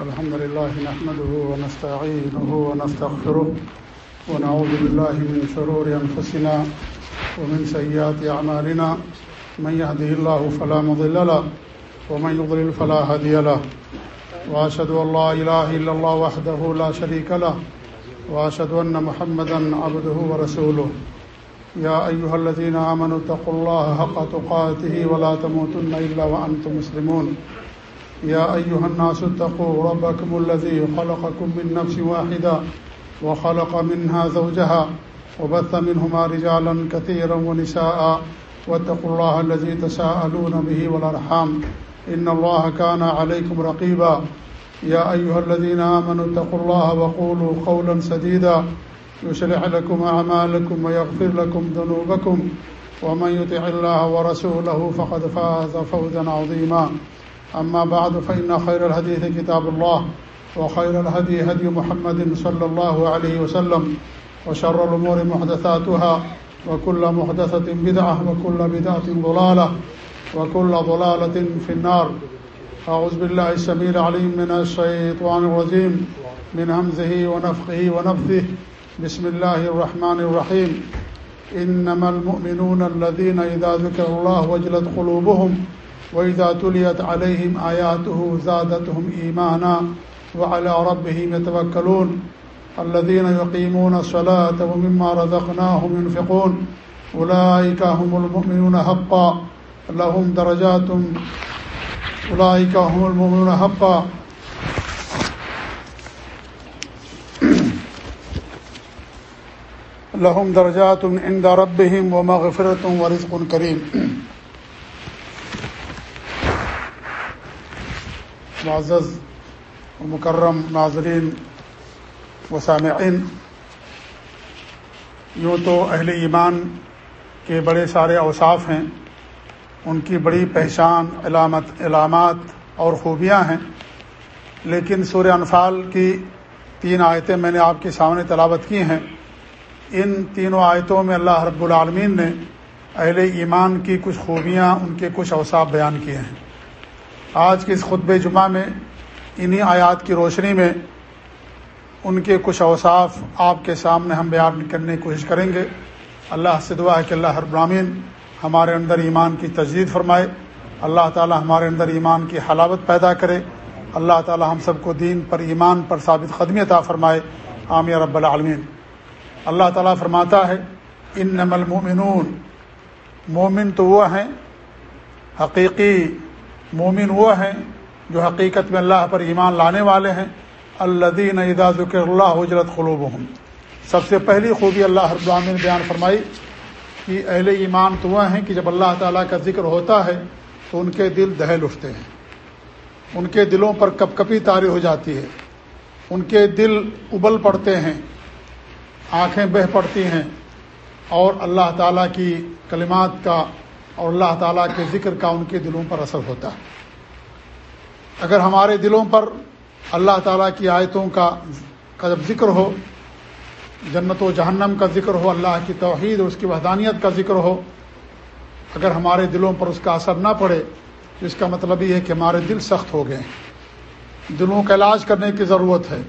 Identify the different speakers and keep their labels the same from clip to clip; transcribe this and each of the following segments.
Speaker 1: الحمد لله نحمده ونستعينه ونستغفره ونعوذ بالله من شرور أنفسنا ومن سيئات أعمالنا. من يهده الله فلا مضل له ومن يضلل فلا هدي له. وأشهد أن لا إله إلا الله وحده لا شريك له. وأشهد أن محمدا عبده ورسوله. يا أيها الذين آمنوا اتقوا الله حق تقاته ولا تموتن إلا وأنتم مسلمون. يا أيها الناس اتقوا ربكم الذي خلقكم من نفس واحدة وخلق منها زوجها وبث منهما رجالا كثيرا ونساء. واتقوا الله الذي تساءلون به والأرحام. إن الله كان عليكم رقيبا. يا أيها الذين آمنوا اتقوا الله وقولوا قولا سديدا. يشرح لكم أعمالكم ويغفر لكم ذنوبكم. ومن يطع الله ورسوله فقد فاز فوزا عظيما. أما بعد، فإن خير الحديث كتاب الله، وخير الهدي هدي محمد صلى الله عليه وسلم، وشر الأمور محدثاتها، وكل محدثة بدعة، وكل بدعة ضلالة، وكل ضلالة في النار. أعوذ بالله السمير عليم من الشيطان الرجيم، من همزه ونفقه ونفثه. بسم الله الرحمن الرحيم. إنما المؤمنون الذين إذا ذكر الله وجلت قلوبهم وإذا تليت عليهم آياته زادتهم إيمانا وعلى ربهم يتوكلون الذين يقيمون الصلاة ومما رزقناهم ينفقون أولئك هم المؤمنون حقا لهم درجات أولئك هم المؤمنون حقا لهم درجات عند ربهم ومغفرة ورزق كريم معزز و مکرم ناظرین و سامعین، یوں تو اہل ایمان کے بڑے سارے اوصاف ہیں، ان کی بڑی پہچان، علامت، علامات اور خوبیاں ہیں، لیکن سور انفال کی تین آیتیں میں نے آپ کے سامنے تلاوت کی ہیں۔ ان تینوں آیتوں میں اللہ رب العالمین نے اہل ایمان کی کچھ خوبیاں، ان کے کچھ اوصاف بیان کیے ہیں۔ آج کے اس خطب جمعہ میں، انہی آیات کی روشنی میں ان کے کچھ اوصاف آپ کے سامنے ہم بیان کرنے کی کوشش کریں گے۔ اللہ سے دعا ہے کہ اللہ ہر برامین ہمارے اندر ایمان کی تجدید فرمائے۔ اللہ تعالی ہمارے اندر ایمان کی حلاوت پیدا کرے۔ اللہ تعالی ہم سب کو دین پر ایمان پر ثابت قدمی عطا فرمائے۔ عامیہ رب العالمین۔ اللہ تعالیٰ فرماتا ہے ان نمل مومنون مومن تو وہ ہیں، حقیقی مومن وہ ہیں جو حقیقت میں اللہ پر ایمان لانے والے ہیں۔ الدین ادا ذکر اللہ حجرت خلوب سب سے پہلی خوبی اللہ رب العالمین نے بیان فرمائی کہ اہل ایمان تو وہ ہیں کہ جب اللہ تعالیٰ کا ذکر ہوتا ہے تو ان کے دل دہل اٹھتے ہیں۔ ان کے دلوں پر کپ کپی تاری ہو جاتی ہے۔ ان کے دل ابل پڑتے ہیں، آنکھیں بہ پڑتی ہیں اور اللہ تعالیٰ کی کلمات کا اور اللہ تعالیٰ کے ذکر کا ان کے دلوں پر اثر ہوتا ہے۔ اگر ہمارے دلوں پر اللہ تعالیٰ کی آیتوں کا جب ذکر ہو، جنت و جہنم کا ذکر ہو، اللہ کی توحید اور اس کی وحدانیت کا ذکر ہو، اگر ہمارے دلوں پر اس کا اثر نہ پڑے، تو اس کا مطلب یہ ہے کہ ہمارے دل سخت ہو گئے ہیں۔ دلوں کا علاج کرنے کی ضرورت ہے۔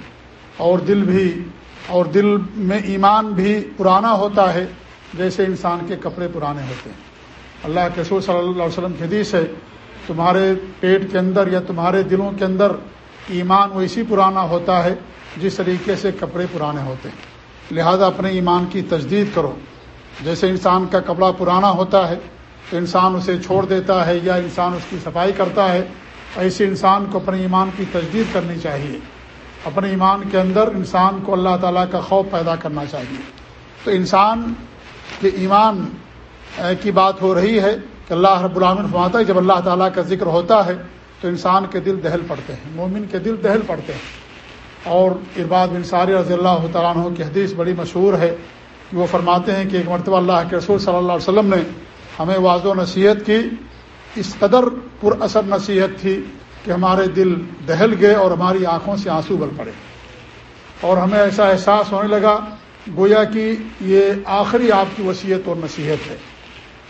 Speaker 1: اور دل بھی، اور دل میں ایمان بھی پرانا ہوتا ہے، جیسے انسان کے کپڑے پرانے ہوتے ہیں۔ اللہ کے رسول صلی اللہ علیہ وسلم کی حدیث ہے، تمہارے پیٹ کے اندر یا تمہارے دلوں کے اندر ایمان ویسی پرانا ہوتا ہے، جس طریقے سے کپڑے پرانے ہوتے ہیں۔ لہذا اپنے ایمان کی تجدید کرو۔ جیسے انسان کا کپڑا پرانا ہوتا ہے، تو انسان اسے چھوڑ دیتا ہے یا انسان اس کی صفائی کرتا ہے، ایسے انسان کو اپنے ایمان کی تجدید کرنی چاہیے۔ اپنے ایمان کے اندر انسان کو اللہ تعالیٰ کا خوف پیدا کرنا چاہیے۔ تو انسان کے ایمان کی بات ہو رہی ہے کہ اللہ رب العامن فرماتا ہے، جب اللہ تعالیٰ کا ذکر ہوتا ہے تو انسان کے دل دہل پڑتے ہیں، مومن کے دل دہل پڑتے ہیں۔ اور ارباد بن ساری رضی اللہ تعالیٰ عنہ کی حدیث بڑی مشہور ہے کہ وہ فرماتے ہیں کہ ایک مرتبہ اللہ کے رسول صلی اللہ علیہ وسلم نے ہمیں واضح و نصیحت کی۔ اس قدر پر اثر نصیحت تھی کہ ہمارے دل دہل گئے اور ہماری آنکھوں سے آنسو بل پڑے۔ اور ہمیں ایسا احساس ہونے لگا گویا کہ یہ آخری آپ کی وصیت اور نصیحت ہے۔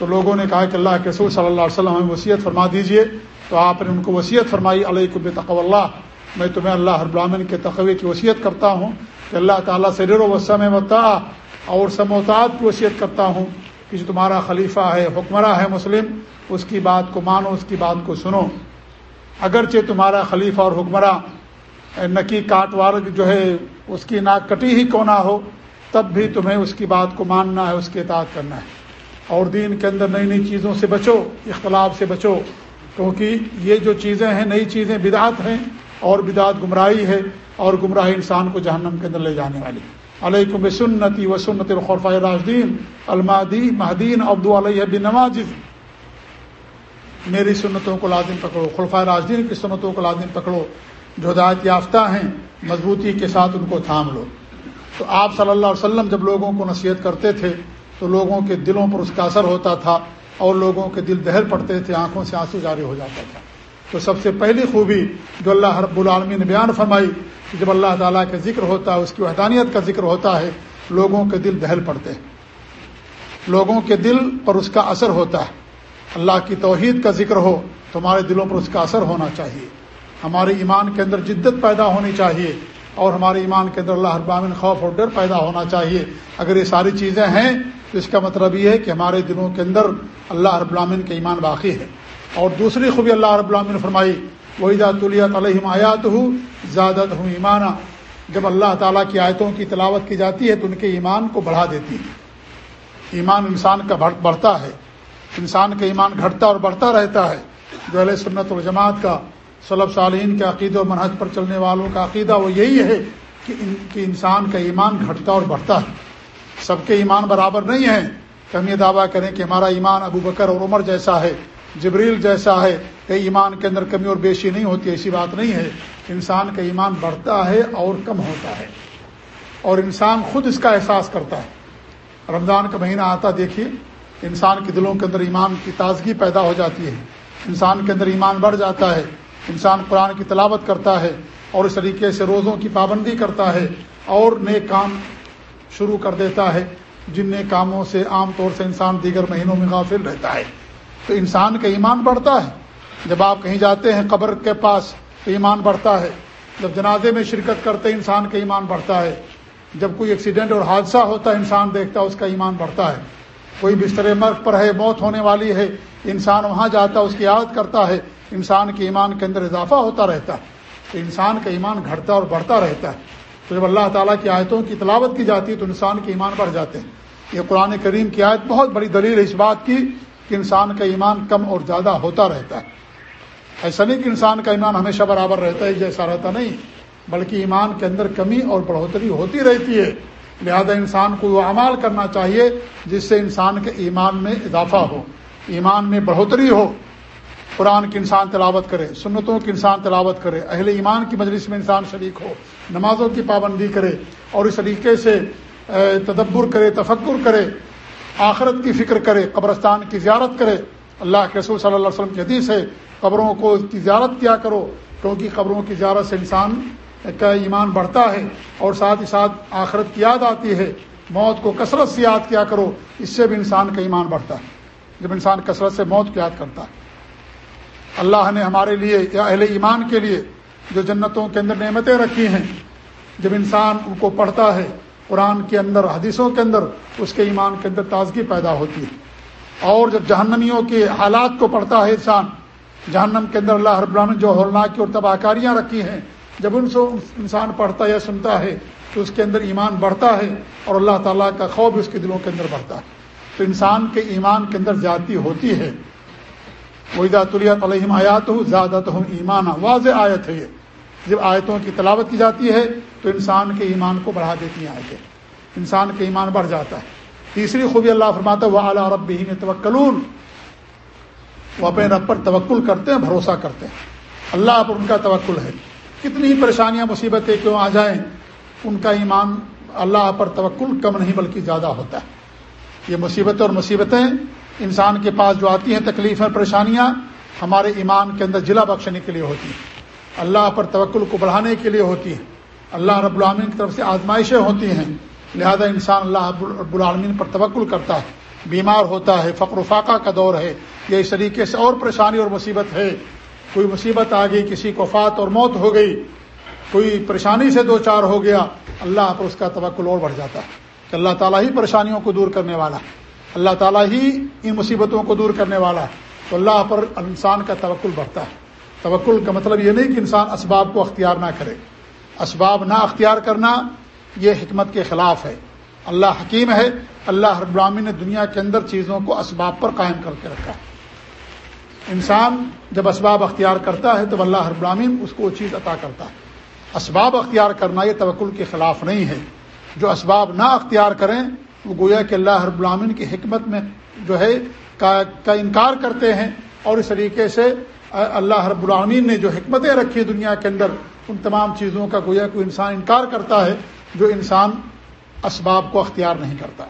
Speaker 1: تو لوگوں نے کہا کہ اللہ کے رسول صلی اللہ علیہ وسلم ہمیں وصیت فرما دیجیے۔ تو آپ نے ان کو وصیت فرمائی علیہ کب اللہ۔ میں تمہیں اللہ ہر براہن کے تقوی کی وصیت کرتا ہوں کہ اللہ تعالیٰ سے رر وسم وطا اور سموتاد کی وصیت کرتا ہوں کہ جو تمہارا خلیفہ ہے، حکمراں ہے مسلم، اس کی بات کو مانو، اس کی بات کو سنو۔ اگرچہ تمہارا خلیفہ اور حکمراں نکی کاٹ وار جو ہے، اس کی ناک کٹی ہی کو نہ ہو، تب بھی تمہیں اس کی بات کو ماننا ہے، اس کے اطاعت کرنا ہے۔ اور دین کے اندر نئی نئی چیزوں سے بچو، اختلاف سے بچو، کیونکہ یہ جو چیزیں ہیں، نئی چیزیں بدعت ہیں اور بدعت گمراہی ہے اور گمراہی انسان کو جہنم کے اندر لے جانے والی علیکم سنتی و سنت الخلفۂ راجدین المادی مہدین ابدو علیہ بن نواز میری سنتوں کو لازم پکڑو خلفۂ راجدین کی سنتوں کو لازم پکڑو۔ جو ہدایت یافتہ ہیں، مضبوطی کے ساتھ ان کو تھام لو۔ تو آپ صلی اللہ علیہ وسلم جب لوگوں کو نصیحت کرتے تھے تو لوگوں کے دلوں پر اس کا اثر ہوتا تھا اور لوگوں کے دل دہل پڑتے تھے، آنکھوں سے آنسو جاری ہو جاتا تھا۔ تو سب سے پہلی خوبی جو اللہ رب العالمی نے بیان فرمائی کہ جب اللہ تعالیٰ کا ذکر ہوتا ہے، اس کی وحدانیت کا ذکر ہوتا ہے، لوگوں کے دل دہل پڑتے ہیں۔ لوگوں کے دل پر اس کا اثر ہوتا ہے۔ اللہ کی توحید کا ذکر ہو، تو ہمارے دلوں پر اس کا اثر ہونا چاہیے۔ ہمارے ایمان کے اندر جدت پیدا ہونی چاہیے۔ اور ہمارے ایمان کے اندر اللہ ابامن خوف اور ڈر پیدا ہونا چاہیے۔ اگر یہ ساری چیزیں ہیں، تو اس کا مطلب یہ ہے کہ ہمارے دلوں کے اندر اللہ رب العامن کا ایمان باقی ہے۔ اور دوسری خوبی اللہ رب العامن فرمائی وحیدہ طلیت علیہم آیات ہوں زیادت ہوں ایمانہ جب اللہ تعالیٰ کی آیتوں کی تلاوت کی جاتی ہے، تو ان کے ایمان کو بڑھا دیتی ہے۔ ایمان انسان کا بڑھتا ہے۔ انسان کا ایمان گھٹتا اور بڑھتا رہتا ہے۔ جو علیہ سنت الجماعت کا صلب صالحین کے عقید و منحج پر چلنے والوں کا عقیدہ وہ یہی ہے کہ ان کہ انسان کا ایمان گھٹتا اور بڑھتا ہے۔ سب کے ایمان برابر نہیں ہیں۔ کہ ہم یہ دعویٰ کریں کہ ہمارا ایمان ابو بکر اور عمر جیسا ہے، جبریل جیسا ہے، کہ ایمان کے اندر کمی اور بیشی نہیں ہوتی، ایسی بات نہیں ہے۔ انسان کا ایمان بڑھتا ہے اور کم ہوتا ہے۔ اور انسان خود اس کا احساس کرتا ہے۔ رمضان کا مہینہ آتا دیکھیے، انسان کے دلوں کے اندر ایمان کی تازگی پیدا ہو جاتی ہے۔ انسان کے اندر ایمان بڑھ جاتا ہے۔ انسان قرآن کی تلاوت کرتا ہے اور اس طریقے سے روزوں کی پابندی کرتا ہے اور نئے کام شروع کر دیتا ہے، جن نئے کاموں سے عام طور سے انسان دیگر مہینوں میں غافل رہتا ہے۔ تو انسان کا ایمان بڑھتا ہے۔ جب آپ کہیں جاتے ہیں قبر کے پاس تو ایمان بڑھتا ہے۔ جب جنازے میں شرکت کرتے انسان کا ایمان بڑھتا ہے۔ جب کوئی ایکسیڈنٹ اور حادثہ ہوتا ہے، انسان دیکھتا ہے اس کا ایمان بڑھتا ہے۔ کوئی بستر مرگ پر ہے، موت ہونے والی ہے، انسان وہاں جاتا ہے، اس کی یاد کرتا ہے۔ انسان کے ایمان کے اندر اضافہ ہوتا رہتا ہے، تو انسان کا ایمان گھٹتا اور بڑھتا رہتا ہے۔ تو جب اللہ تعالیٰ کی آیتوں کی تلاوت کی جاتی ہے تو انسان کے ایمان بڑھ جاتے ہیں۔ یہ قرآن کریم کی آیت بہت بڑی دلیل ہے اس بات کی کہ انسان کا ایمان کم اور زیادہ ہوتا رہتا ہے۔ ایسا نہیں کہ انسان کا ایمان ہمیشہ برابر رہتا ہے، جیسا رہتا نہیں، بلکہ ایمان کے اندر کمی اور بڑھوتری ہوتی رہتی ہے۔ لہذا انسان کو وہ اعمال کرنا چاہیے جس سے انسان کے ایمان میں اضافہ ہو، ایمان میں بڑھوتری ہو۔ قرآن کی انسان تلاوت کرے، سنتوں کی انسان تلاوت کرے، اہل ایمان کی مجلس میں انسان شریک ہو، نمازوں کی پابندی کرے اور اس طریقے سے تدبر کرے، تفکر کرے، آخرت کی فکر کرے، قبرستان کی زیارت کرے۔ اللہ کے رسول صلی اللہ علیہ وسلم کی حدیث ہے، قبروں کو کی زیارت کیا کرو، کیونکہ قبروں کی زیارت سے انسان کا ایمان بڑھتا ہے اور ساتھ ہی ساتھ آخرت کی یاد آتی ہے۔ موت کو کثرت سے یاد کیا کرو، اس سے بھی انسان کا ایمان بڑھتا ہے۔ جب انسان کثرت سے موت کو یاد کرتا ہے۔ اللہ نے ہمارے لیے یا اہل ایمان کے لیے جو جنتوں کے اندر نعمتیں رکھی ہیں، جب انسان ان کو پڑھتا ہے، قرآن کے اندر، حدیثوں کے اندر، اس کے ایمان کے اندر تازگی پیدا ہوتی ہے۔ اور جب جہنمیوں کے حالات کو پڑھتا ہے انسان، جہنم کے اندر اللہ رب العالمین جو ہولناکی اور تباہ کاریاں رکھی ہیں، جب ان سے انسان پڑھتا یا سنتا ہے، تو اس کے اندر ایمان بڑھتا ہے اور اللہ تعالیٰ کا خوف اس کے دلوں کے اندر بڑھتا ہے۔ تو انسان کے ایمان کے اندر زیادتی ہوتی ہے۔ وحیدہ طلیت علیہم آیات ہوں زیادہ تو ہم ایمان واضح آیت ہے یہ۔ جب آیتوں کی تلاوت کی جاتی ہے تو انسان کے ایمان کو بڑھا دیتی ہیں آیتیں۔ انسان کے ایمان بڑھ جاتا ہے۔ تیسری خوبی اللہ فرماتا وہ اعلیٰ رب بھی میں توکلون وہ اپنے رب پر توکل کرتے ہیں، بھروسہ کرتے ہیں۔ اللہ پر ان کا توکل ہے۔ کتنی پریشانیاں، مصیبتیں کیوں آ جائیں، ان کا ایمان اللہ پر توکل کم نہیں بلکہ زیادہ ہوتا ہے۔ یہ مصیبتیں اور مصیبتیں انسان کے پاس جو آتی ہیں تکلیفیں پریشانیاں، ہمارے ایمان کے اندر جلا بخشنے کے لیے ہوتی ہیں۔ اللہ پر توکل کو بڑھانے کے لیے ہوتی ہیں۔ اللہ رب العالمین کی طرف سے آزمائشیں ہوتی ہیں۔ لہذا انسان اللہ رب العالمین پر توکل کرتا ہے۔ بیمار ہوتا ہے، فقر و فاقہ کا دور ہے۔ یا اس طریقے سے اور پریشانی اور مصیبت ہے۔ کوئی مصیبت آ گئی، کسی کو فات اور موت ہو گئی۔ کوئی پریشانی سے دو چار ہو گیا، اللہ پر اس کا توقل اور بڑھ جاتا ہے۔ کہ اللہ تعالیٰ ہی پریشانیوں کو دور کرنے والا ہے۔ اللہ تعالیٰ ہی ان مصیبتوں کو دور کرنے والا ہے۔ تو اللہ پر انسان کا توقل بڑھتا ہے۔ توقل کا مطلب یہ نہیں کہ انسان اسباب کو اختیار نہ کرے۔ اسباب نہ اختیار کرنا یہ حکمت کے خلاف ہے۔ اللہ حکیم ہے۔ اللہ ہر براہمی نے دنیا کے اندر چیزوں کو اسباب پر قائم کر کے رکھا ہے۔ انسان جب اسباب اختیار کرتا ہے تو اللہ ہر براہین اس کو وہ چیز عطا کرتا ہے۔ اسباب اختیار کرنا یہ توکل کے خلاف نہیں ہے۔ جو اسباب نہ اختیار کریں وہ گویا کہ اللہ رب العامن کی حکمت میں جو ہے کا کا انکار کرتے ہیں اور اس طریقے سے اللہ رب العامین نے جو حکمتیں رکھی دنیا کے اندر، ان تمام چیزوں کا گویا کوئی انسان انکار کرتا ہے جو انسان اسباب کو اختیار نہیں کرتا۔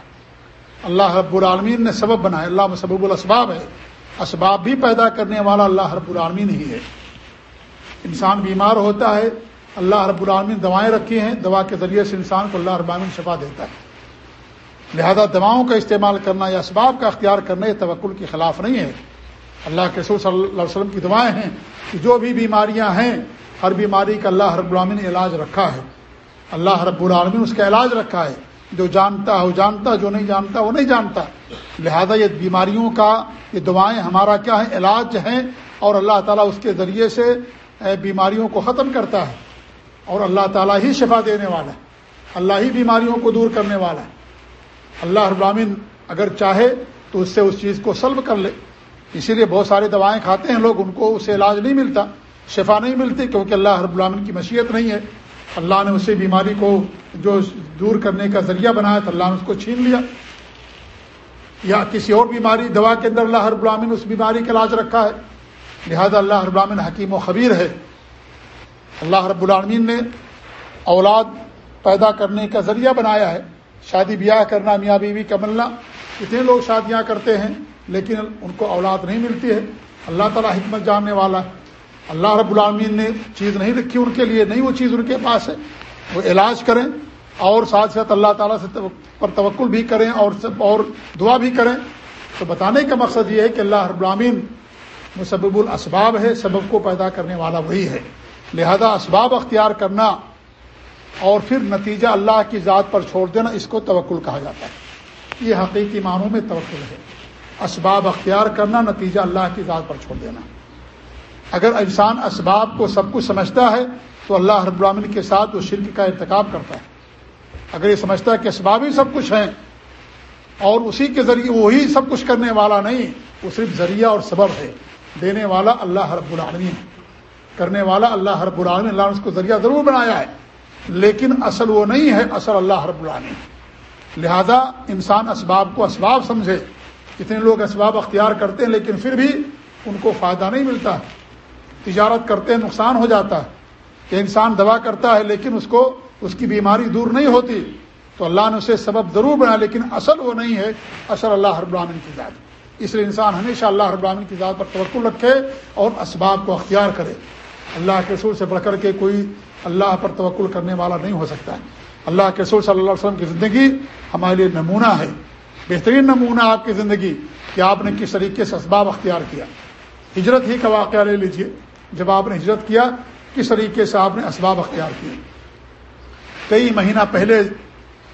Speaker 1: اللہ رب العالمین نے سبب بنایا، اللہ میں سبب الاسباب ہے۔ اسباب بھی پیدا کرنے والا اللہ رب العالمین ہی ہے۔ انسان بیمار ہوتا ہے، اللہ رب العالمین دوائیں رکھی ہیں، دوا کے ذریعے سے انسان کو اللہ رب العالمین شفا دیتا ہے۔ لہذا دواؤں کا استعمال کرنا یا اسباب کا اختیار کرنا یہ توکل کے خلاف نہیں ہے۔ اللہ کے سور صلی اللہ علیہ وسلم کی دعائیں ہیں کہ جو بھی بیماریاں ہیں، ہر بیماری کا اللہ رب العالمین نے علاج رکھا ہے۔ اللہ رب العالمین اس کا علاج رکھا ہے۔ جو جانتا ہے وہ جانتا، جو نہیں جانتا وہ نہیں جانتا۔ لہذا یہ بیماریوں کا، یہ دعائیں ہمارا کیا ہے؟ علاج ہیں اور اللہ تعالیٰ اس کے ذریعے سے بیماریوں کو ختم کرتا ہے اور اللہ تعالیٰ ہی شفا دینے والا ہے۔ اللہ ہی بیماریوں کو دور کرنے والا ہے۔ اللہ ابراہین اگر چاہے تو اس سے اس چیز کو سلب کر لے۔ اسی لیے بہت سارے دوائیں کھاتے ہیں لوگ، ان کو اسے علاج نہیں ملتا، شفا نہیں ملتی کیونکہ اللہ رب العامن کی مشیت نہیں ہے۔ اللہ نے اسے بیماری کو جو دور کرنے کا ذریعہ بنایا تو اللہ نے اس کو چھین لیا۔ یا کسی اور بیماری، دوا کے اندر اللہ رب العامن اس بیماری کا علاج رکھا ہے۔ لہذا اللہ رب العامن حکیم و خبیر ہے۔ اللہ رب العالمین نے اولاد پیدا کرنے کا ذریعہ بنایا ہے۔ شادی بیاہ کرنا، میاں بیوی کا ملنا، اتنے لوگ شادیاں کرتے ہیں، لیکن ان کو اولاد نہیں ملتی ہے۔ اللہ تعالیٰ حکمت جاننے والا ہے۔ اللہ رب العالمین نے چیز نہیں رکھی ان کے لیے، نہیں وہ چیز ان کے پاس ہے۔ وہ علاج کریں اور ساتھ ساتھ اللہ تعالیٰ سے پر توقل بھی کریں اور اور دعا بھی کریں۔ تو بتانے کا مقصد یہ ہے کہ اللہ رب العالمین مسبب الاسباب ہے، سبب کو پیدا کرنے والا وہی ہے۔ لہذا اسباب اختیار کرنا اور پھر نتیجہ اللہ کی ذات پر چھوڑ دینا، اس کو توکل کہا جاتا ہے۔ یہ حقیقی معنوں میں توکل ہے۔ اسباب اختیار کرنا، نتیجہ اللہ کی ذات پر چھوڑ دینا۔ اگر انسان اسباب کو سب کچھ سمجھتا ہے، تو اللہ رب العالمین کے ساتھ وہ شرک کا ارتکاب کرتا ہے۔ اگر یہ سمجھتا ہے کہ اسباب ہی سب کچھ ہیں، اور اسی کے ذریعے وہی سب کچھ کرنے والا نہیں، وہ صرف ذریعہ اور سبب ہے۔ دینے والا اللہ رب العالمین کرنے والا اللہ رب العالمین، اللہ نے اس کو ذریعہ ضرور بنایا ہے۔ لیکن اصل وہ نہیں ہے اصل اللہ رب العالمین۔ لہذا انسان اسباب کو اسباب سمجھے۔ کتنے لوگ اسباب اختیار کرتے ہیں لیکن پھر بھی ان کو فائدہ نہیں ملتا۔ تجارت کرتے ہیں، نقصان ہو جاتا ہے۔ کہ انسان دوا کرتا ہے لیکن اس کو، اس کی بیماری دور نہیں ہوتی۔ تو اللہ نے اسے سبب ضرور بنا، لیکن اصل وہ نہیں ہے اصل اللہ رب العالمین کی ذات۔ اس لیے انسان ہمیشہ اللہ رب العالمین کی ذات پر توقع رکھے اور اسباب کو اختیار کرے۔ اللہ کے رسول سے بڑھ کر کے کوئی اللہ پر توقل کرنے والا نہیں ہو سکتا ہے۔ اللہ کے رسول صلی اللہ علیہ وسلم کی زندگی ہمارے لیے نمونہ ہے۔ بہترین نمونہ آپ کی زندگی کہ آپ نے کس طریقے سے اسباب اختیار کیا۔ ہجرت ہی کا واقعہ لے لیجیے۔ جب آپ نے ہجرت کیا، کس طریقے سے آپ نے اسباب اختیار کیے۔ کئی مہینہ پہلے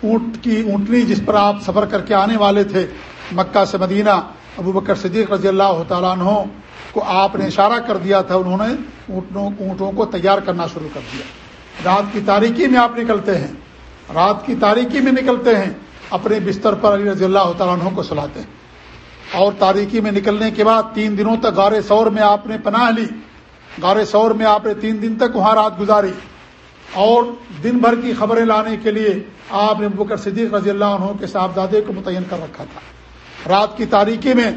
Speaker 1: اونٹ کی اونٹنی جس پر آپ سفر کر کے آنے والے تھے، مکہ سے مدینہ ابو بکر صدیق رضی اللہ تعالیٰ عنہ کو آپ نے اشارہ کر دیا تھا، انہوں نے اونٹوں اونٹوں کو تیار کرنا شروع کر دیا۔ رات کی تاریکی میں آپ نکلتے ہیں۔ رات کی تاریکی میں نکلتے ہیں، اپنے بستر پر علی رضی اللہ تعالیٰ عنہ کو سلاتے ہیں۔ اور تاریکی میں نکلنے کے بعد تین دنوں تک غار سور میں آپ نے پناہ لی۔ غار سور میں آپ نے تین دن تک وہاں رات گزاری۔ اور دن بھر کی خبریں لانے کے لیے آپ نے بکر صدیق رضی اللہ عنہ کے صاحبزادے کو متعین کر رکھا تھا۔ رات کی تاریکی میں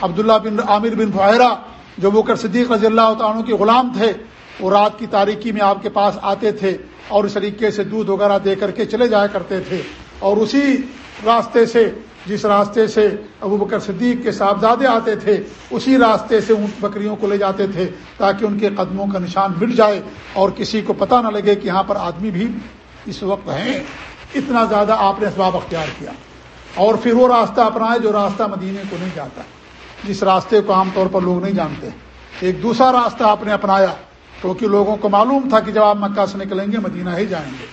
Speaker 1: عبداللہ بن عامر بن فہرا جو بکر صدیق رضی اللہ تعالیٰ کے غلام تھے، وہ رات کی تاریکی میں آپ کے پاس آتے تھے اور اس طریقے سے دودھ وغیرہ دے کر کے چلے جایا کرتے تھے۔ اور اسی راستے سے، جس راستے سے ابو بکر صدیق کے صاحبزادے آتے تھے، اسی راستے سے اونٹ بکریوں کو لے جاتے تھے تاکہ ان کے قدموں کا نشان مٹ جائے اور کسی کو پتہ نہ لگے کہ یہاں پر آدمی بھی اس وقت ہیں۔ اتنا زیادہ آپ نے اسباب اختیار کیا۔ اور پھر وہ راستہ اپنائے جو راستہ مدینے کو نہیں جاتا۔ جس راستے کو عام طور پر لوگ نہیں جانتے۔ ایک دوسرا راستہ آپ نے اپنایا، کیونکہ لوگوں کو معلوم تھا کہ جب آپ مکہ سے نکلیں گے، مدینہ ہی جائیں گے۔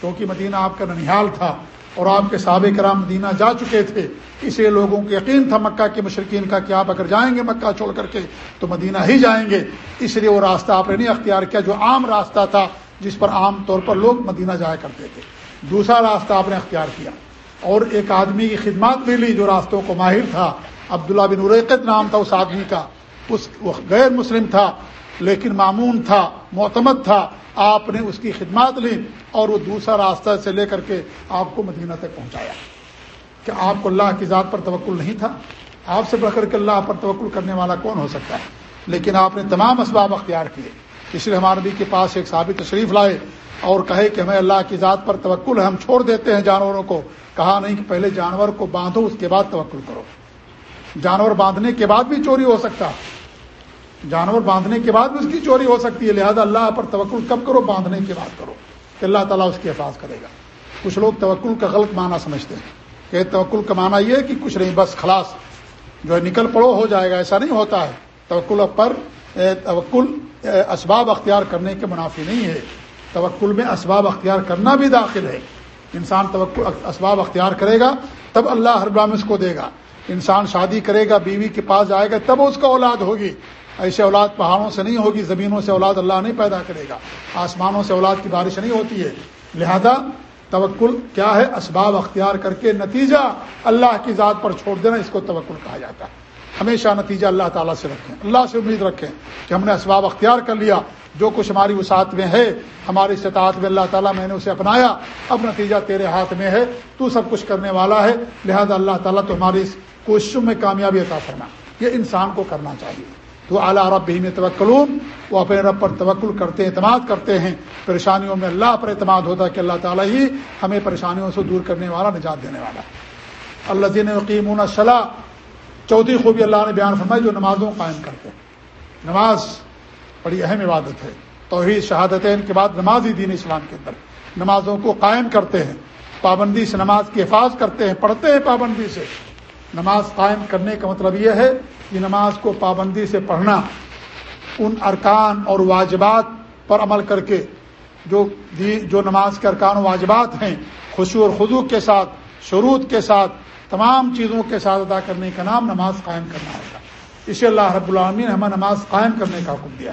Speaker 1: کیونکہ مدینہ آپ کا ننیال تھا اور آپ کے سابق کرام مدینہ جا چکے تھے، اس لیے لوگوں کو یقین تھا مکہ کے مشرقین کا کہ آپ اگر جائیں گے مکہ چھوڑ کر کے، تو مدینہ ہی جائیں گے۔ اس لیے وہ راستہ آپ نے نہیں اختیار کیا جو عام راستہ تھا، جس پر عام طور پر لوگ مدینہ جایا کرتے تھے۔ دوسرا راستہ آپ نے اختیار کیا۔ اور ایک آدمی کی خدمات بھی لی جو راستوں کو ماہر تھا، عبداللہ بن ریقت نام تھا اس آدمی کا۔ اس غیر مسلم تھا، لیکن معمون تھا، معتمد تھا۔ آپ نے اس کی خدمات لی اور وہ دوسرا راستہ سے لے کر کے آپ کو مدینہ تک پہنچایا۔ کہ آپ کو اللہ کی ذات پر توقل نہیں تھا؟ آپ سے بڑھ کر کے اللہ پر توقل کرنے والا کون ہو سکتا ہے؟ لیکن آپ نے تمام اسباب اختیار کیے۔ اس لیے ہمارے نبی کے پاس ایک ثابت تشریف لائے اور کہے کہ ہمیں اللہ کی ذات پر توکل ہے، ہم چھوڑ دیتے ہیں جانوروں کو۔ کہا نہیں کہ پہلے جانور کو باندھو، اس کے بعد توکل کرو۔ جانور باندھنے کے بعد بھی چوری ہو سکتا۔ جانور باندھنے کے بعد بھی اس کی چوری ہو سکتی ہے، لہذا اللہ پر توکل کب کرو؟ باندھنے کے بعد کرو۔ کہ اللہ تعالیٰ اس کی حفاظ کرے گا۔ کچھ لوگ توکل کا غلط معنی سمجھتے ہیں۔ کہ توکل کا معنی یہ کہ کچھ نہیں، بس خلاص۔ جو ہے نکل پڑو، ہو جائے گا، ایسا نہیں ہوتا ہے۔ توکل پر توکل اسباب اختیار کرنے کے منافی نہیں ہے۔ توکل میں اسباب اختیار کرنا بھی داخل ہے۔ انسان توکل، اسباب اختیار کرے گا، تب اللہ ہر برام اس کو دے گا۔ انسان شادی کرے گا، بیوی کے پاس جائے گا، تب اس کا اولاد ہوگی۔ ایسے اولاد پہاڑوں سے نہیں ہوگی، زمینوں سے اولاد اللہ نہیں پیدا کرے گا۔ آسمانوں سے اولاد کی بارش نہیں ہوتی ہے۔ لہذا توکل کیا ہے؟ اسباب اختیار کر کے نتیجہ اللہ کی ذات پر چھوڑ دینا، اس کو توکل کہا جاتا ہے۔ ہمیشہ نتیجہ اللہ تعالیٰ سے رکھیں۔ اللہ سے امید رکھیں کہ ہم نے اسباب اختیار کر لیا۔ جو کچھ ہماری وسعت میں ہے، ہماری استطاعت میں اللہ تعالیٰ میں نے اسے اپنایا۔ اب نتیجہ تیرے ہاتھ میں ہے۔ تو سب کچھ کرنے والا ہے۔ لہذا اللہ تعالیٰ تو ہماری اس کوششوں میں کامیابی عطا کرنا یہ انسان کو کرنا چاہیے۔ تو اعلیٰ رب بھی میں توکلوم وہ اپنے رب پر توکل کرتے، اعتماد کرتے ہیں۔ پریشانیوں میں اللہ پر اعتماد ہوتا ہے کہ اللہ تعالیٰ ہی ہمیں پریشانیوں سے دور کرنے والا، نجات دینے والا اللہ دین یقیم صلاح چوتھی خوبی اللہ نے بیان فرمائی جو نمازوں قائم کرتے ہیں۔ نماز بڑی اہم عبادت ہے۔ توحید، شہادتین کے بعد نماز ہی دین اسلام کے اندر نمازوں کو قائم کرتے ہیں۔ پابندی سے نماز کی حفاظ کرتے ہیں۔ پڑھتے ہیں پابندی سے۔ نماز قائم کرنے کا مطلب یہ ہے کہ نماز کو پابندی سے پڑھنا، ان ارکان اور واجبات پر عمل کر کے جو جو نماز کے ارکان و واجبات ہیں، خوشی اور خضو کے ساتھ شروط کے ساتھ تمام چیزوں کے ساتھ ادا کرنے کا نام نماز قائم کرنا ہوگا۔ اسے اللہ رب العالمین نے ہمیں نماز قائم کرنے کا حکم دیا۔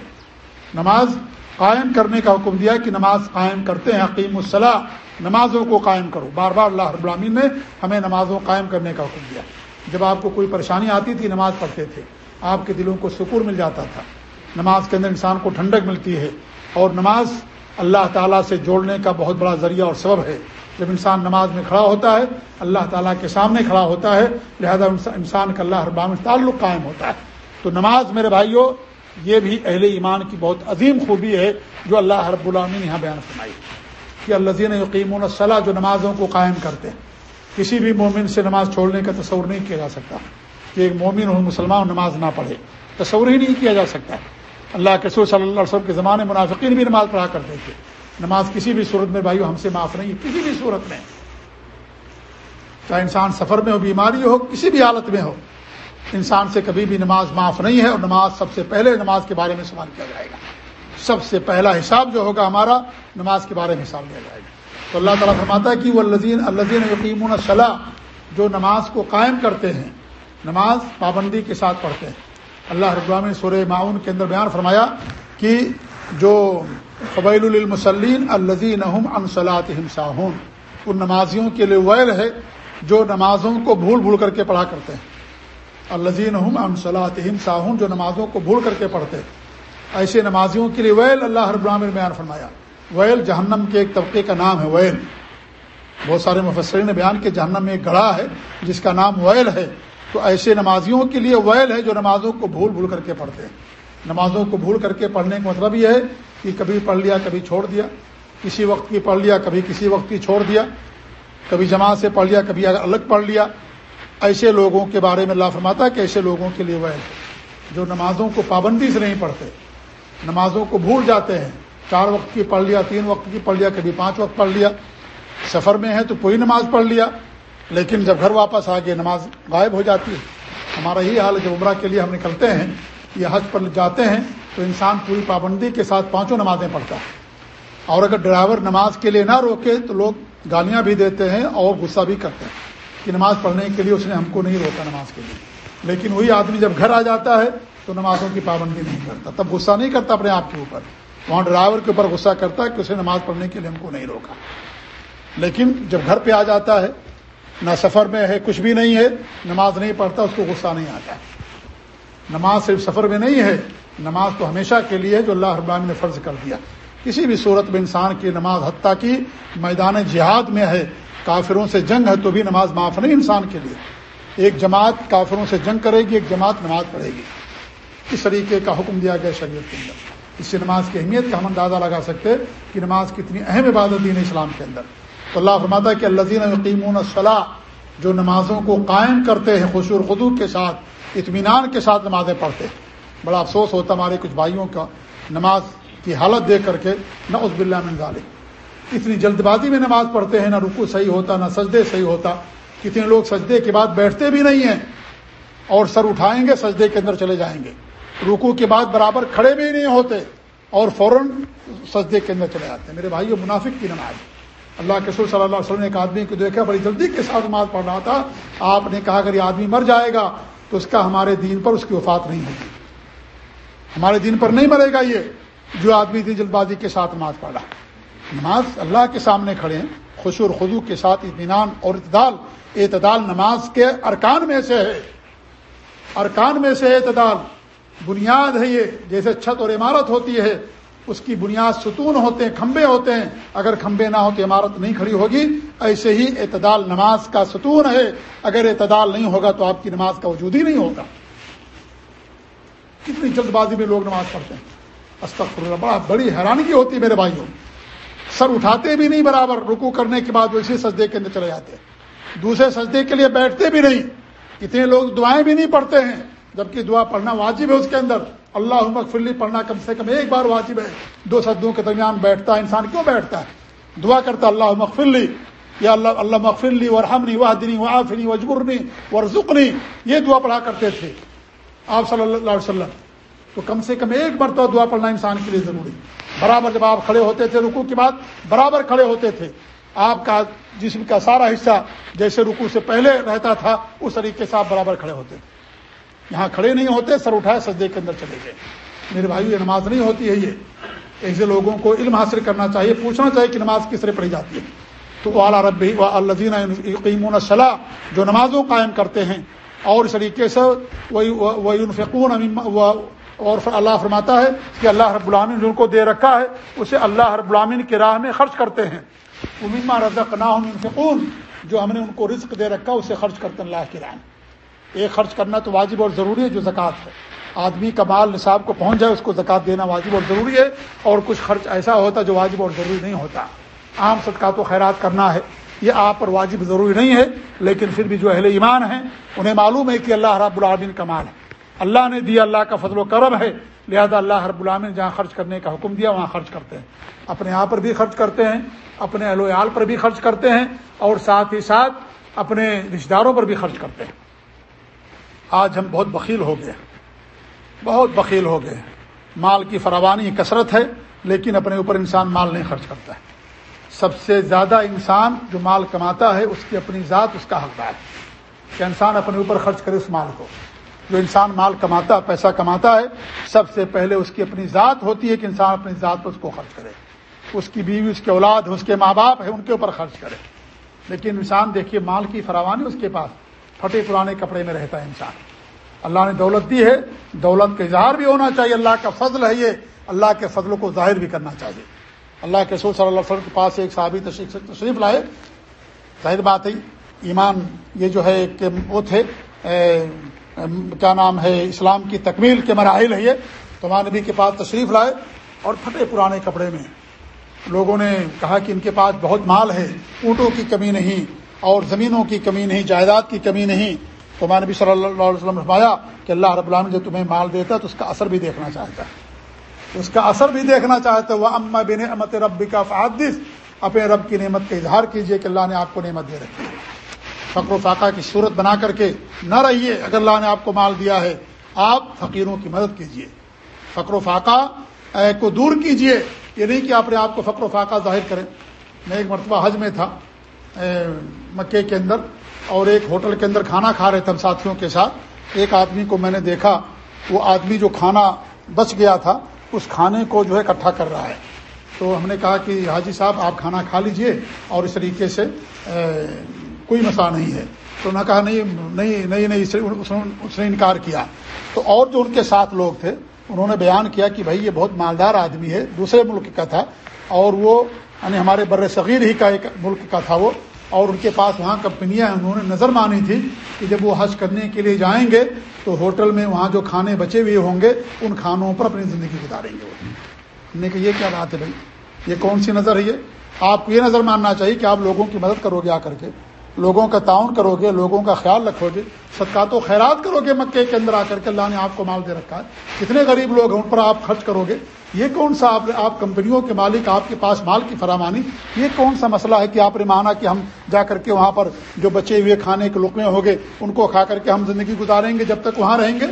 Speaker 1: نماز قائم کرنے کا حکم دیا کہ نماز قائم کرتے ہیں حقیم الصلاح نمازوں کو قائم کرو۔ بار بار اللہ رب العالمین نے ہمیں نمازوں قائم کرنے کا حکم دیا۔ جب آپ کو کوئی پریشانی آتی تھی، نماز پڑھتے تھے، آپ کے دلوں کو سکون مل جاتا تھا۔ نماز کے اندر انسان کو ٹھنڈک ملتی ہے اور نماز اللہ تعالیٰ سے جوڑنے کا بہت بڑا ذریعہ اور سبب ہے۔ جب انسان نماز میں کھڑا ہوتا ہے، اللہ تعالیٰ کے سامنے کھڑا ہوتا ہے، لہذا انسان کا اللہ ربام تعلق قائم ہوتا ہے۔ تو نماز میرے بھائیوں یہ بھی اہل ایمان کی بہت عظیم خوبی ہے جو اللہ رب العالمین یہاں بیان فرمائی۔ کہ اللہ یقیم الصلاح جو نمازوں کو قائم کرتے ہیں۔ کسی بھی مومن سے نماز چھوڑنے کا تصور نہیں کیا جا سکتا کہ ایک مومن ہو مسلمان نماز نہ پڑھے۔ تصور ہی نہیں کیا جا سکتا۔ اللہ کے سور صلی اللہ علیہ وسلم کے زمانے منافقین بھی نماز پڑھا کرتے تھے۔ نماز کسی بھی صورت میں بھائی ہم سے معاف نہیں ہے کسی بھی صورت میں۔ چاہے انسان سفر میں ہو، بیماری ہو، کسی بھی حالت میں ہو، انسان سے کبھی بھی نماز معاف نہیں ہے اور نماز سب سے پہلے نماز کے بارے میں سوال کیا جائے گا۔ سب سے پہلا حساب جو ہوگا ہمارا، نماز کے بارے میں حساب لیا جائے گا۔ تو اللہ تعالیٰ فرماتا ہے کہ وہ الزین الزین یقیم الصلاح جو نماز کو قائم کرتے ہیں، نماز پابندی کے ساتھ پڑھتے ہیں۔ اللہ رب سورہ معاون کے اندر بیان فرمایا کہ جو قبیل المسلین الزین انصلاط ہمساہون ان نمازیوں کے لیے ویل ہے جو نمازوں کو بھول بھول کر کے پڑھا کرتے ہیں۔ الزین انصلاط ہمساہون جو نمازوں کو بھول کر کے پڑھتے ہیں۔ ایسے نمازیوں کے لیے ویل اللہ رب العالمین بیان فرمایا۔ ویل جہنم کے ایک طبقے کا نام ہے ویل۔ بہت سارے مفسرین نے بیان کہ جہنم میں ایک گڑھا ہے جس کا نام ویل ہے۔ تو ایسے نمازیوں کے لیے ویل ہے جو نمازوں کو بھول بھول کر کے پڑھتے ہیں۔ نمازوں کو بھول کر کے پڑھنے کا مطلب یہ ہے کہ کبھی پڑھ لیا، کبھی چھوڑ دیا۔ کسی وقت کی پڑھ لیا، کبھی کسی وقت کی چھوڑ دیا۔ کبھی جماعت سے پڑھ لیا، کبھی الگ پڑھ لیا۔ ایسے لوگوں کے بارے میں اللہ فرماتا ہے کہ ایسے لوگوں کے لیے ویل جو نمازوں کو پابندی سے نہیں پڑھتے۔ نمازوں کو بھول جاتے ہیں۔ چار وقت کی پڑھ لیا، تین وقت کی پڑھ لیا، کبھی پانچ وقت پڑھ لیا۔ سفر میں ہے تو کوئی نماز پڑھ لیا، لیکن جب گھر واپس آ گئے نماز غائب ہو جاتی ہے۔ ہمارا یہی حال ہے، جب عمرہ کے لیے ہم نکلتے ہیں یا حج پر جاتے ہیں تو انسان پوری پابندی کے ساتھ پانچوں نمازیں پڑھتا ہے۔ اور اگر ڈرائیور نماز کے لیے نہ روکے تو لوگ گالیاں بھی دیتے ہیں اور غصہ بھی کرتے ہیں کہ نماز پڑھنے کے لیے اس نے ہم کو نہیں روکا نماز کے لیے۔ لیکن وہی آدمی جب گھر آ جاتا ہے تو نمازوں کی پابندی نہیں کرتا، تب غصہ نہیں کرتا اپنے آپ کے اوپر۔ وہاں ڈرائیور کے اوپر غصہ کرتا ہے کہ اسے نماز پڑھنے کے لیے ہم کو نہیں روکا۔ لیکن جب گھر پہ آ جاتا ہے، نہ سفر میں ہے، کچھ بھی نہیں ہے، نماز نہیں پڑھتا، اس کو غصہ نہیں آتا۔ نماز صرف سفر میں نہیں ہے، نماز تو ہمیشہ کے لیے جو اللہ ابام نے فرض کر دیا۔ کسی بھی صورت میں انسان کی نماز حتیٰ کی میدان جہاد میں ہے، کافروں سے جنگ ہے تو بھی نماز معاف نہیں انسان کے لیے۔ ایک جماعت کافروں سے جنگ کرے گی، ایک جماعت نماز پڑھے گی۔ اس طریقے کا حکم دیا گیا شریعت کے اندر۔ اس سے نماز کی اہمیت کا ہم اندازہ لگا سکتے کہ نماز کتنی اہم عبادت دین اسلام کے اندر۔ تو اللہ فرماتا ہے کہ الزین یقین صلاح جو نمازوں کو قائم کرتے ہیں خوشور خدو کے ساتھ اطمینان کے ساتھ نمازیں پڑھتے ہیں۔ بڑا افسوس ہوتا ہمارے کچھ بھائیوں کا نماز کی حالت دیکھ کر کے، نہ اس بلّہ میں ظالم اتنی جلد بازی میں نماز پڑھتے ہیں، نہ رکو صحیح ہوتا، نہ سجدے صحیح ہوتا۔ کتنے لوگ سجدے کے بعد بیٹھتے بھی نہیں ہیں اور سر اٹھائیں گے، سجدے کے اندر چلے جائیں گے۔ رکو کے بعد برابر کھڑے بھی نہیں ہوتے اور فوراً سجدے کے اندر چلے جاتے ہیں۔ میرے بھائی منافق کی نماز۔ اللہ کے صلی اللہ علیہ وسلم نے ایک آدمی کو دیکھا، بڑی جلدی کے ساتھ نماز پڑھ رہا تھا۔ آپ نے کہا، اگر یہ آدمی مر جائے گا تو اس کا ہمارے دین پر اس کی وفات نہیں ہوگی۔ ہمارے دین پر نہیں مرے گا یہ جو آدمی اتنی جلد بازی کے ساتھ نماز پڑھا نماز اللہ کے سامنے کھڑے ہیں خوش اور خدو کے ساتھ اطمینان اور اعتدال اعتدال نماز کے ارکان میں سے ہے۔ ارکان میں سے اعتدال۔ بنیاد ہے یہ، جیسے چھت اور عمارت ہوتی ہے اس کی بنیاد ستون ہوتے ہیں، کھمبے ہوتے ہیں۔ اگر کھمبے نہ ہو تو عمارت نہیں کھڑی ہوگی۔ ایسے ہی اعتدال نماز کا ستون ہے۔ اگر اعتدال نہیں ہوگا تو آپ کی نماز کا وجود ہی نہیں ہوگا۔ کتنی جلد بازی میں لوگ نماز پڑھتے ہیں۔ استغفر بڑا بڑی حیرانی کی ہوتی ہے میرے بھائیوں۔ سر اٹھاتے بھی نہیں برابر رکو کرنے کے بعد اسی سجدے کے اندر چلے جاتے ہیں۔ دوسرے سجدے کے لیے بیٹھتے بھی نہیں۔ اتنے لوگ دعائیں بھی نہیں پڑھتے ہیں۔ جبکہ دعا پڑھنا واجب ہے اس کے اندر۔ اللہ مغفرلی پڑھنا کم سے کم ایک بار واجب ہے۔ دو سدوں کے درمیان بیٹھتا ہے انسان کیوں بیٹھتا ہے؟ دعا کرتا اللہ مغفرلی یا اللہ اللہ مغفرلی ورحمنی واہدنی، وعافنی وجبرنی ورزقنی یہ دعا پڑھا کرتے تھے۔ آپ صلی اللہ علیہ وسلم۔ تو کم سے کم ایک بار تو دعا پڑھنا انسان کے لیے ضروری برابر جب آپ کھڑے ہوتے تھے رکو کے بعد، برابر کھڑے ہوتے تھے۔ آپ کا جسم کا سارا حصہ جیسے رکو سے پہلے رہتا تھا، اس طریقے سے آپ برابر کھڑے ہوتے تھے۔ یہاں کھڑے نہیں ہوتے، سر اٹھائے سجدے کے اندر چلے گئے۔ میرے بھائی یہ نماز نہیں ہوتی ہے، یہ ایسے لوگوں کو علم حاصل کرنا چاہیے، پوچھنا چاہیے کہ نماز کس طرح پڑھی جاتی ہے۔ تو اعلیٰ رب و الدین یقین صلاح جو نمازوں قائم کرتے ہیں، اور اس طریقے سے وہی فکون اور اللہ فرماتا ہے کہ اللہ رب العامن جن کو دے رکھا ہے، اسے اللہ رب العامن کے راہ میں خرچ کرتے ہیں۔ امیما رزق نہ فکون جو ہم نے ان کو رزق دے رکھا، اسے خرچ کرتے ہیں اللہ کے راہ میں۔ ایک خرچ کرنا تو واجب اور ضروری ہے جو زکوٰۃ ہے۔ آدمی کا مال نصاب کو پہنچ جائے، اس کو زکوٰۃ دینا واجب اور ضروری ہے اور کچھ خرچ ایسا ہوتا جو واجب اور ضروری نہیں ہوتا۔ عام صدقات و خیرات کرنا ہے، یہ آپ پر واجب ضروری نہیں ہے، لیکن پھر بھی جو اہل ایمان ہیں، انہیں معلوم ہے کہ اللہ رب العالمین کا مال ہے۔ اللہ نے دیا اللہ کا فضل و کرم ہے، لہذا اللہ رب العالمین جہاں خرچ کرنے کا حکم دیا، وہاں خرچ کرتے ہیں۔ اپنے آپ پر بھی خرچ کرتے ہیں، اپنے اہل و عیال پر بھی خرچ کرتے ہیں اور ساتھ ہی ساتھ اپنے رشتہ داروں پر بھی خرچ کرتے ہیں۔ آج ہم بہت بخیل ہو گئے بہت بخیل ہو گئے مال کی فراوانی کثرت ہے لیکن اپنے اوپر انسان مال نہیں خرچ کرتا ہے۔ سب سے زیادہ انسان جو مال کماتا ہے اس کی اپنی ذات اس کا حقدار ہے۔ کہ انسان اپنے اوپر خرچ کرے اس مال کو۔ جو انسان مال کماتا، پیسہ کماتا ہے، سب سے پہلے اس کی اپنی ذات ہوتی ہے کہ انسان اپنی ذات پر اس کو خرچ کرے۔ اس کی بیوی، اس کے اولاد، اس کے ماں باپ ہے ان کے اوپر خرچ کرے۔ لیکن انسان دیکھیے مال کی فراوانی اس کے پاس پھٹے پرانے کپڑے میں رہتا ہے انسان۔ اللہ نے دولت دی ہے، دولت کا اظہار بھی ہونا چاہیے، اللہ کا فضل ہے یہ۔ اللہ کے فضل کو ظاہر بھی کرنا چاہیے۔ اللہ کے سور صلی اللہ علیہ وسلم کے پاس ایک صحابی تشریف تشریف لائے۔ ظاہر بات ہے، ایمان یہ جو ہے ایک وہ تھے کیا نام ہے، اسلام کی تکمیل کے مراحل ہے یہ۔ تو ماں نبی کے پاس تشریف لائے اور پھٹے پرانے کپڑے میں۔ لوگوں نے کہا کہ ان کے پاس بہت مال ہے، اونٹوں کی کمی نہیں اور زمینوں کی کمی نہیں، جائیداد کی کمی نہیں۔ تو میں نبی صلی اللہ علیہ وسلم فرمایا کہ اللہ رب العالمین جو تمہیں مال دیتا ہے تو اس کا اثر بھی دیکھنا چاہتا ہے۔ اس کا اثر بھی دیکھنا چاہتا ہے۔ وہ اما بن امت رب کا فعادث اپنے رب کی نعمت کا اظہار کیجیے کہ اللہ نے آپ کو نعمت دے رکھی ہے۔ فقر و فاقہ کی صورت بنا کر کے نہ رہیے۔ اگر اللہ نے آپ کو مال دیا ہے، آپ فقیروں کی مدد کیجیے فقر و فاقہ کو دور کیجیے۔ یہ نہیں کہ اپنے آپ کو فقر و فاقہ ظاہر کریں۔ میں ایک مرتبہ حج میں تھا۔ مکے کے اندر اور ایک ہوٹل کے اندر کھانا کھا رہے تھے ہم ساتھیوں کے ساتھ۔ ایک آدمی کو میں نے دیکھا، وہ آدمی جو کھانا بچ گیا تھا، اس کھانے کو جو ہے اکٹھا کر رہا ہے۔ تو ہم نے کہا کہ، حاجی صاحب، آپ کھانا کھا لیجیے اور اس طریقے سے کوئی مسئلہ نہیں ہے۔ تو انہوں نے کہا، نہیں نہیں نہیں نہیں اس نے انکار کیا۔ تو اور جو ان کے ساتھ لوگ تھے، انہوں نے بیان کیا کہ بھائی، یہ بہت مالدار آدمی ہے، دوسرے ملک کا تھا اور وہ یعنی ہمارے بر صغیر ہی کا ایک ملک کا تھا وہ اور ان کے پاس وہاں کمپنیاں انہوں نے نظر مانی تھی کہ جب وہ حج کرنے کے لیے جائیں گے تو ہوٹل میں وہاں جو کھانے بچے ہوئے ہوں گے، ان کھانوں پر اپنی زندگی گزاریں گے ہم نے کہا، یہ کیا بات ہے بھائی؟ یہ کون سی نظر ہے یہ؟ آپ کو یہ نظر ماننا چاہیے کہ آپ لوگوں کی مدد کرو گے آ کر کے۔ لوگوں کا تعاون کرو گے، لوگوں کا خیال رکھو گے، صدقات و خیرات کرو گے، مکے کے اندر آ کر کے اللہ نے آپ کو مال دے رکھا ہے۔ کتنے غریب لوگ ہیں، ان پر آپ خرچ کرو گے۔ یہ کون سا آپ آپ کمپنیوں کے مالک، آپ کے پاس مال کی فراوانی یہ کون سا مسئلہ ہے کہ آپ نے مانا کہ ہم جا کر کے وہاں پر جو بچے ہوئے کھانے کے لقمے ہو گئے ان کو کھا کر کے ہم زندگی گزاریں گے جب تک وہاں رہیں گے؟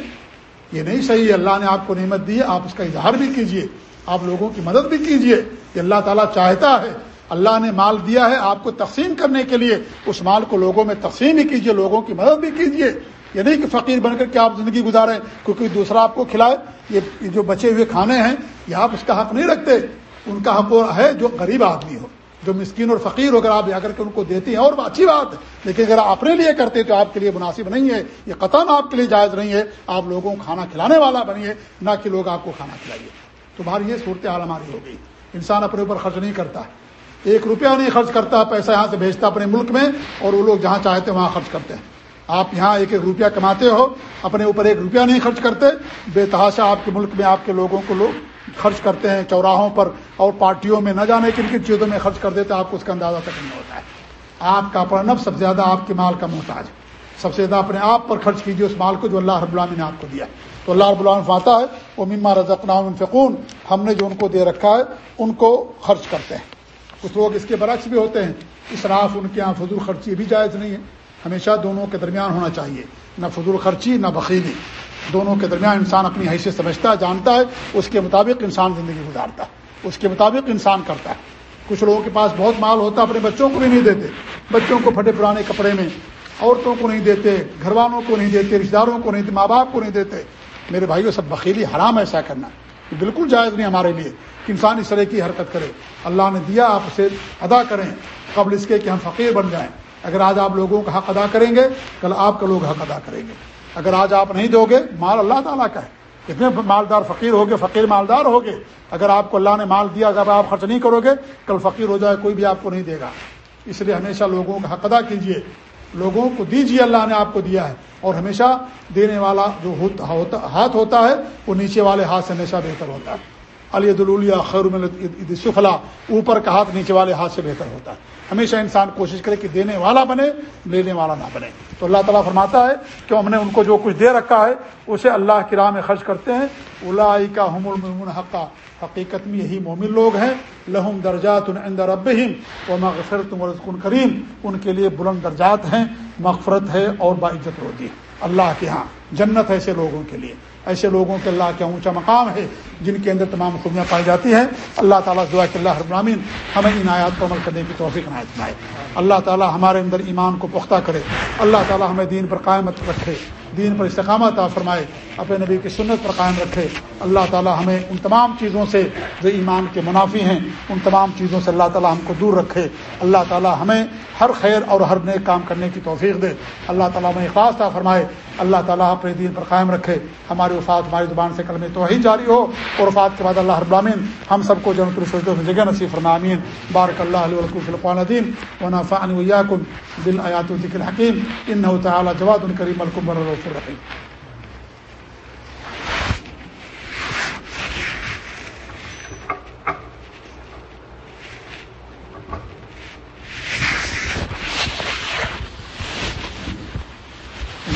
Speaker 1: یہ نہیں صحیح اللہ نے آپ کو نعمت دی ہے، آپ اس کا اظہار بھی کیجیے آپ لوگوں کی مدد بھی کیجیے کہ اللہ تعالیٰ چاہتا ہے۔ اللہ نے مال دیا ہے آپ کو تقسیم کرنے کے لیے، اس مال کو لوگوں میں تقسیم ہی کیجیے لوگوں کی مدد بھی کیجیے یہ نہیں کہ فقیر بن کر کے آپ زندگی گزاریں کیونکہ دوسرا آپ کو کھلائے۔ یہ جو بچے ہوئے کھانے ہیں، یہ آپ اس کا حق نہیں رکھتے۔ ان کا حق ہے جو غریب آدمی ہو، جو مسکین اور فقیر ہو۔ اگر آپ جا کر کے ان کو دیتے ہیں، اور اچھی بات ہے۔ لیکن اگر آپ اپنے لیے کرتے تو آپ کے لیے مناسب نہیں ہے۔ یہ قطن آپ کے لیے جائز نہیں ہے۔ آپ لوگوں کو کھانا کھلانے والا بنیے، نہ کہ لوگ آپ کو کھانا کھلائیے۔ تمہاری یہ صورت حال ہماری ہو گئی انسان اپنے اوپر خرچ نہیں کرتا۔ ہے ایک روپیہ نہیں خرچ کرتا، پیسہ یہاں سے بھیجتا اپنے ملک میں اور وہ لوگ جہاں چاہتے ہیں وہاں خرچ کرتے ہیں۔ آپ یہاں ایک ایک روپیہ کماتے ہو، اپنے اوپر ایک روپیہ نہیں خرچ کرتے، بے تحاشا آپ کے ملک میں، آپ کے لوگوں کو لوگ خرچ کرتے ہیں، چوراہوں پر اور پارٹیوں میں نہ جانے کن کن چیزوں میں خرچ کر دیتے آپ کو اس کا اندازہ تک نہیں ہوتا ہے۔ آپ کا اپنا نب سب سے زیادہ آپ کے مال کا محتاج سب سے زیادہ اپنے آپ پر خرچ کیجیے اس مال کو جو اللہ رب العالمین نے آپ کو دیا تو اللہ رب العالمین فاتا ہے وہ مما رضق نام ہم نے جو ان کو دے رکھا ہے، ان کو خرچ کرتے ہیں۔ کچھ لوگ اس کے برعکس بھی ہوتے ہیں۔ اسراف ان کے یہاں فضول خرچی بھی جائز نہیں ہے۔ ہمیشہ دونوں کے درمیان ہونا چاہیے۔ نہ فضول خرچی، نہ بخیلی۔ دونوں کے درمیان انسان اپنی حیثیت سمجھتا ہے، جانتا ہے۔ اس کے مطابق انسان زندگی گزارتا ہے۔ اس کے مطابق انسان کرتا ہے۔ کچھ لوگوں کے پاس بہت مال ہوتا ہے، اپنے بچوں کو بھی نہیں دیتے۔ بچوں کو پھٹے پرانے کپڑے میں عورتوں کو نہیں دیتے، گھر والوں کو نہیں دیتے رشتے داروں کو نہیں دیتے، ماں باپ کو نہیں دیتے۔ میرے بھائیوں سب بخیلی، حرام ایسا کرنا۔ یہ بالکل جائز نہیں ہمارے لیے کہ انسان اس طرح کی حرکت کرے۔ اللہ نے دیا آپ اسے ادا کریں قبل اس کے کہ ہم فقیر بن جائیں۔ اگر آج آپ لوگوں کا حق ادا کریں گے، کل آپ کا لوگ حق ادا کریں گے۔ اگر آج آپ نہیں دو گے، مال اللہ تعالیٰ کا ہے۔ کتنے مالدار فقیر ہوگے فقیر مالدار ہوگے اگر آپ کو اللہ نے مال دیا، اگر آپ خرچ نہیں کرو گے، کل فقیر ہو جائے، کوئی بھی آپ کو نہیں دے گا۔ اس لیے ہمیشہ لوگوں کا حق ادا کیجیے لوگوں کو دیجیے، اللہ نے آپ کو دیا ہے۔ اور ہمیشہ دینے والا جو ہاتھ ہوتا ہے، وہ نیچے والے ہاتھ سے ہمیشہ بہتر ہوتا ہے۔ علی دلولیا خیر سفلا اوپر کا ہاتھ نیچے والے ہاتھ سے بہتر ہوتا ہے۔ ہمیشہ انسان کوشش کرے کہ دینے والا بنے، لینے والا نہ بنے۔ تو اللہ تعالیٰ فرماتا ہے کہ ہم نے ان کو جو کچھ دے رکھا ہے، اسے اللہ کی راہ میں خرچ کرتے ہیں۔ اللہ کا حم المن حقہ حقیقت میں یہی مومن لوگ ہیں۔ لہم درجات اندر ربہم و مغفرت مرزقن کریم۔ ان کے لیے بلند درجات ہیں، مغفرت ہے اور باعزت روزی ہے۔ اللہ کے ہاں جنت ایسے لوگوں کے لیے۔ ایسے لوگوں کے اللہ کا ہاں اونچا مقام ہے، جن کے اندر تمام خوبیاں پائی جاتی ہیں۔ اللہ تعالیٰ دعا کہ اللہ ابرامین ہمیں ان آیات کو عمل کرنے کی توفیق عنایت بنائے اللہ تعالیٰ ہمارے اندر ایمان کو پختہ کرے۔ اللہ تعالیٰ ہمیں دین پر قائمت رکھے۔ دین پر استقامت آ فرمائے، اپنے نبی کی سنت پر قائم رکھے۔ اللہ تعالیٰ ہمیں ان تمام چیزوں سے جو ایمان کے منافی ہیں، ان تمام چیزوں سے اللہ تعالیٰ ہم کو دور رکھے۔ اللہ تعالیٰ ہمیں ہر خیر اور ہر نئے کام کرنے کی توفیق دے۔ اللہ تعالیٰ ہمیں خاص طا فرمائے۔ اللہ تعالیٰ اپنے دین پر قائم رکھے۔ ہماری وفات ہماری زبان سے کلم توحید جاری ہو اور وفات کے بعد اللہ ابرامین ہم سب کو جنت الفردوس میں جگہ نصیب فرمامین بارک اللہ علیہ القان الدین و ویاکم بل آیات الذکر حکیم ان تعالیٰ جواد الکریم الکمر الرحیم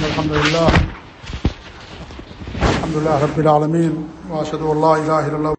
Speaker 1: الحمد لله. الحمد لله رب العالمين واشهد ان لا اله الا الله.